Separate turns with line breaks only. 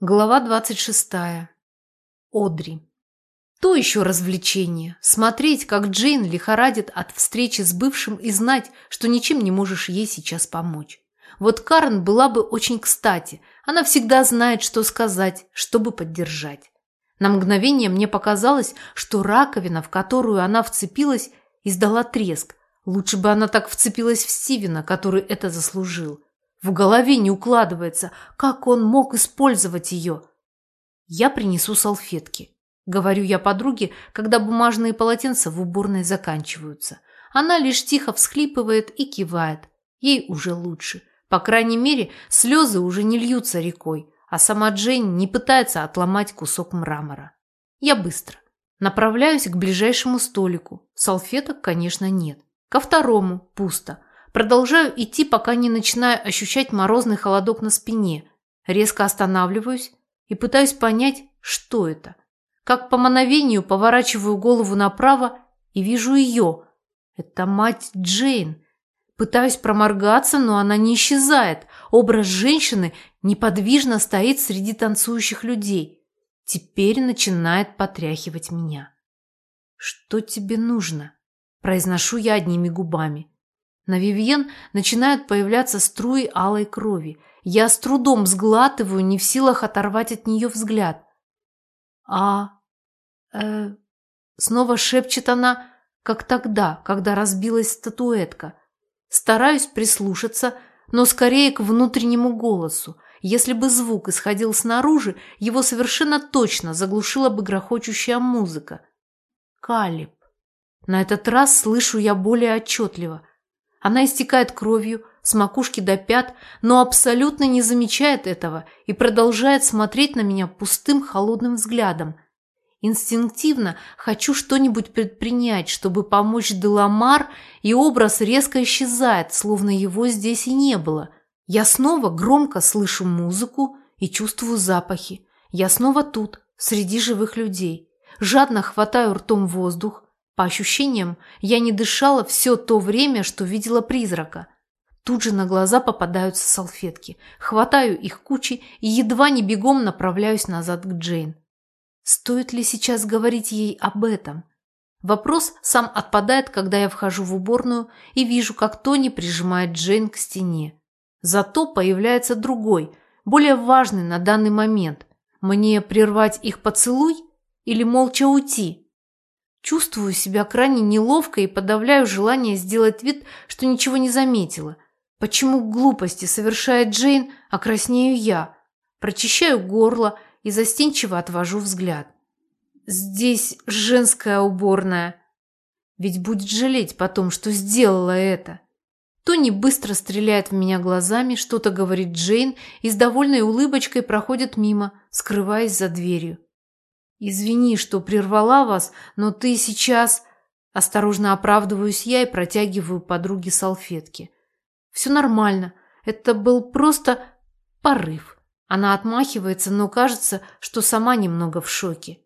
Глава 26. Одри. То еще развлечение – смотреть, как Джейн лихорадит от встречи с бывшим и знать, что ничем не можешь ей сейчас помочь. Вот Карен была бы очень кстати, она всегда знает, что сказать, чтобы поддержать. На мгновение мне показалось, что раковина, в которую она вцепилась, издала треск. Лучше бы она так вцепилась в Стивена, который это заслужил. В голове не укладывается, как он мог использовать ее. Я принесу салфетки. Говорю я подруге, когда бумажные полотенца в уборной заканчиваются. Она лишь тихо всхлипывает и кивает. Ей уже лучше. По крайней мере, слезы уже не льются рекой, а сама Джейн не пытается отломать кусок мрамора. Я быстро. Направляюсь к ближайшему столику. Салфеток, конечно, нет. Ко второму – пусто. Продолжаю идти, пока не начинаю ощущать морозный холодок на спине. Резко останавливаюсь и пытаюсь понять, что это. Как по мановению поворачиваю голову направо и вижу ее. Это мать Джейн. Пытаюсь проморгаться, но она не исчезает. Образ женщины неподвижно стоит среди танцующих людей. Теперь начинает потряхивать меня. «Что тебе нужно?» Произношу я одними губами. На Вивьен начинают появляться струи алой крови. Я с трудом сглатываю, не в силах оторвать от нее взгляд. «А... э...» Снова шепчет она, как тогда, когда разбилась статуэтка. Стараюсь прислушаться, но скорее к внутреннему голосу. Если бы звук исходил снаружи, его совершенно точно заглушила бы грохочущая музыка. Калиб. На этот раз слышу я более отчетливо – она истекает кровью с макушки до пят, но абсолютно не замечает этого и продолжает смотреть на меня пустым холодным взглядом. Инстинктивно хочу что-нибудь предпринять, чтобы помочь Деламар, и образ резко исчезает, словно его здесь и не было. Я снова громко слышу музыку и чувствую запахи. Я снова тут, среди живых людей. Жадно хватаю ртом воздух, по ощущениям, я не дышала все то время, что видела призрака. Тут же на глаза попадаются салфетки. Хватаю их кучей и едва не бегом направляюсь назад к Джейн. Стоит ли сейчас говорить ей об этом? Вопрос сам отпадает, когда я вхожу в уборную и вижу, как Тони прижимает Джейн к стене. Зато появляется другой, более важный на данный момент. Мне прервать их поцелуй или молча уйти? Чувствую себя крайне неловко и подавляю желание сделать вид, что ничего не заметила. Почему глупости совершает Джейн, а краснею я? Прочищаю горло и застенчиво отвожу взгляд. Здесь женская уборная. Ведь будет жалеть потом, что сделала это. Тони быстро стреляет в меня глазами, что-то говорит Джейн и с довольной улыбочкой проходит мимо, скрываясь за дверью. «Извини, что прервала вас, но ты сейчас...» Осторожно оправдываюсь я и протягиваю подруге салфетки. «Все нормально. Это был просто порыв». Она отмахивается, но кажется, что сама немного в шоке.